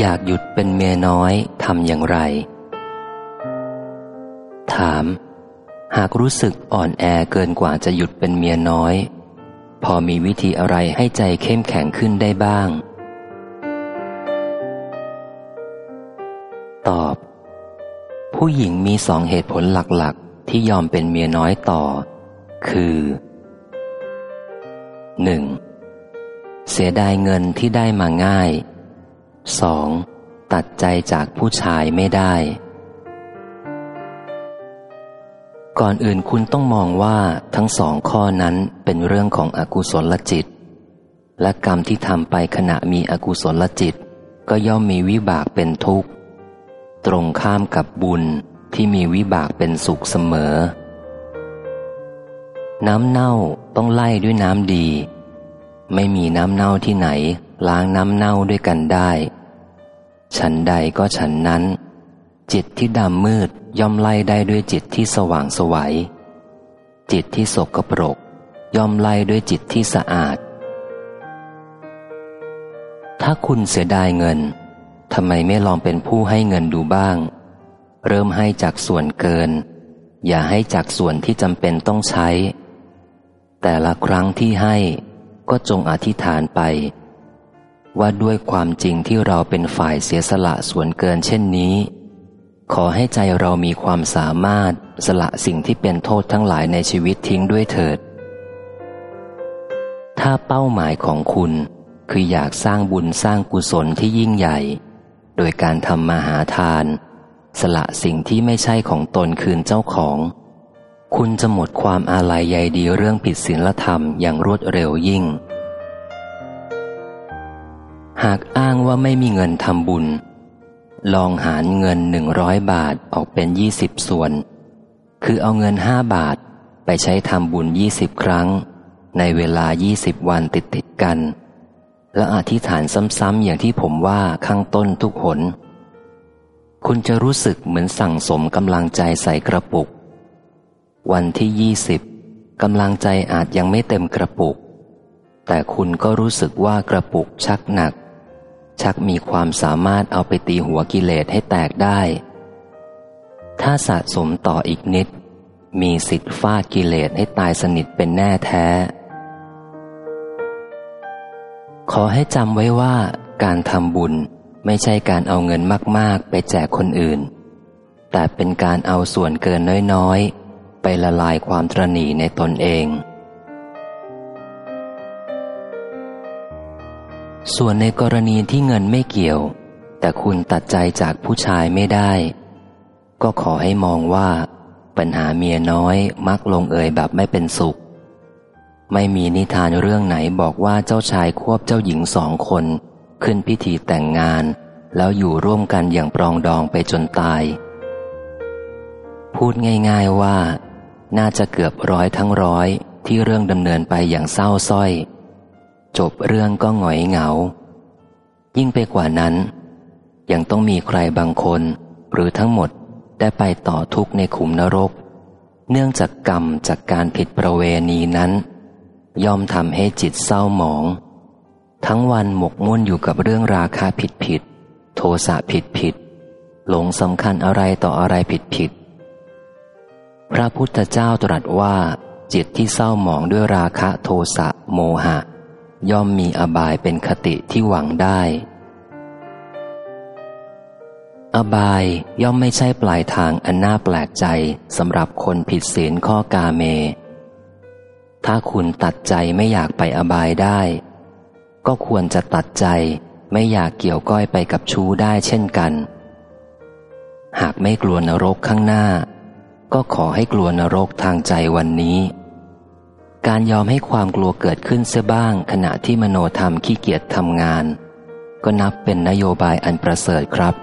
อยากหยุดเป็นเมียน้อยทำอย่างไร ถาม หากรู้สึกอ่อนแอเกินกว่าจะหยุดเป็นเมียน้อย พอมีวิธีอะไรให้ใจเข้มแข็งขึ้นได้บ้าง ตอบ ผู้หญิงมีสองเหตุผลหลักๆ ที่ยอมเป็นเมียน้อยต่อ คือ 1. เสียดายเงินที่ได้มาง่าย 2. ตัดใจจากผู้ชายไม่ได้ ก่อนอื่นคุณต้องมองว่าทั้งสองข้อนั้นเป็นเรื่องของอกุศลจิต และกรรมที่ทำไปขณะมีอกุศลจิต ก็ย่อมมีวิบากเป็นทุกข์ ตรงข้ามกับบุญที่มีวิบากเป็นสุขเสมอ น้ำเน่าต้องไล่ด้วยน้ำดี ไม่มีน้ำเน่าที่ไหน ล้างน้ำเน่าด้วยกันได้ ฉันใดก็ฉันนั้น จิตที่ดำมืดย่อมไล่ได้ด้วยจิตที่สว่างสวัย จิตที่สกปรก ย่อมไล่ด้วยจิตที่สะอาด ถ้าคุณเสียดายเงินทำไมไม่ลองเป็นผู้ให้เงินดูบ้าง เริ่มให้จากส่วนเกิน อย่าให้จากส่วนที่จำเป็นต้องใช้ แต่ละครั้งที่ให้ ก็จงอธิษฐานไป ว่าด้วยความจริงที่เราเป็นฝ่ายเสียสละส่วนเกินเช่นนี้ ขอให้ใจเรามีความสามารถสละสิ่งที่เป็นโทษทั้งหลายในชีวิตทิ้งด้วยเถิด ถ้าเป้าหมายของคุณคืออยากสร้างบุญสร้างกุศลที่ยิ่งใหญ่ โดยการทำมาหาทาน สละสิ่งที่ไม่ใช่ของตนคืนเจ้าของ คุณจะหมดความอาลัยใยดีเรื่องผิดศีลธรรมอย่างรวดเร็วยิ่ง หากอ้างว่าไม่มีเงินทำบุญ ลองหารเงินหนึ่งร้อยบาทออกเป็นยี่สิบส่วน คือเอาเงินห้าบาทไปใช้ทำบุญยี่สิบครั้ง ในเวลายี่สิบวันติดติดกัน และอธิษฐานซ้ำๆอย่างที่ผมว่าข้างต้นทุกหน คุณจะรู้สึกเหมือนสั่งสมกำลังใจใส่กระปุก วันที่ยี่สิบกำลังใจอาจยังไม่เต็มกระปุก แต่คุณก็รู้สึกว่ากระปุกชักหนัก ชักมีความสามารถเอาไปตีหัวกิเลสให้แตกได้ ถ้าสะสมต่ออีกนิด มีสิทธิ์ฟาดกิเลสให้ตายสนิทเป็นแน่แท้ ขอให้จำไว้ว่าการทำบุญไม่ใช่การเอาเงินมาก ๆ ไปแจกคนอื่น แต่เป็นการเอาส่วนเกินน้อยๆ ไปละลายความตรณีในตนเอง ส่วนในกรณีที่เงินไม่เกี่ยว แต่คุณตัดใจจากผู้ชายไม่ได้ ก็ขอให้มองว่า ปัญหาเมียน้อยมักลงเอยแบบไม่เป็นสุข ไม่มีนิทานเรื่องไหนบอกว่าเจ้าชายควบเจ้าหญิงสองคน ขึ้นพิธีแต่งงาน แล้วอยู่ร่วมกันอย่างปรองดองไปจนตายพูดง่าย ๆว่า น่าจะเกือบร้อยทั้งร้อยที่เรื่องดำเนินไปอย่างเศร้าส้อย จบเรื่องก็หงอยเหงา ยิ่งไปกว่านั้น ยังต้องมีใครบางคน หรือทั้งหมดได้ไปต่อทุกข์ในขุมนรก เนื่องจากกรรมจากการผิดประเวณีนั้น ย่อมทำให้จิตเศร้าหมอง ทั้งวันหมกมุ่นอยู่กับเรื่องราคาผิดผิด โทสะผิดผิด หลงสำคัญอะไรต่ออะไรผิดผิด พระพุทธเจ้าตรัสว่า จิตที่เศร้าหมองด้วยราคะโทสะโมหะ ย่อมมีอบายเป็นคติที่หวังได้ อบายย่อมไม่ใช่ปลายทางอันน่าแปลกใจสำหรับคนผิดศีลข้อกาเม ถ้าคุณตัดใจไม่อยากไปอบายได้ ก็ควรจะตัดใจไม่อยากเกี่ยวก้อยไปกับชู้ได้เช่นกัน หากไม่กลัวนรกข้างหน้า ก็ขอให้กลัวนรกทางใจวันนี้ การยอมให้ความกลัวเกิดขึ้นเสียบ้าง ขณะที่มโนธรรมขี้เกียจทำงาน ก็นับเป็นนโยบายอันประเสริฐครับ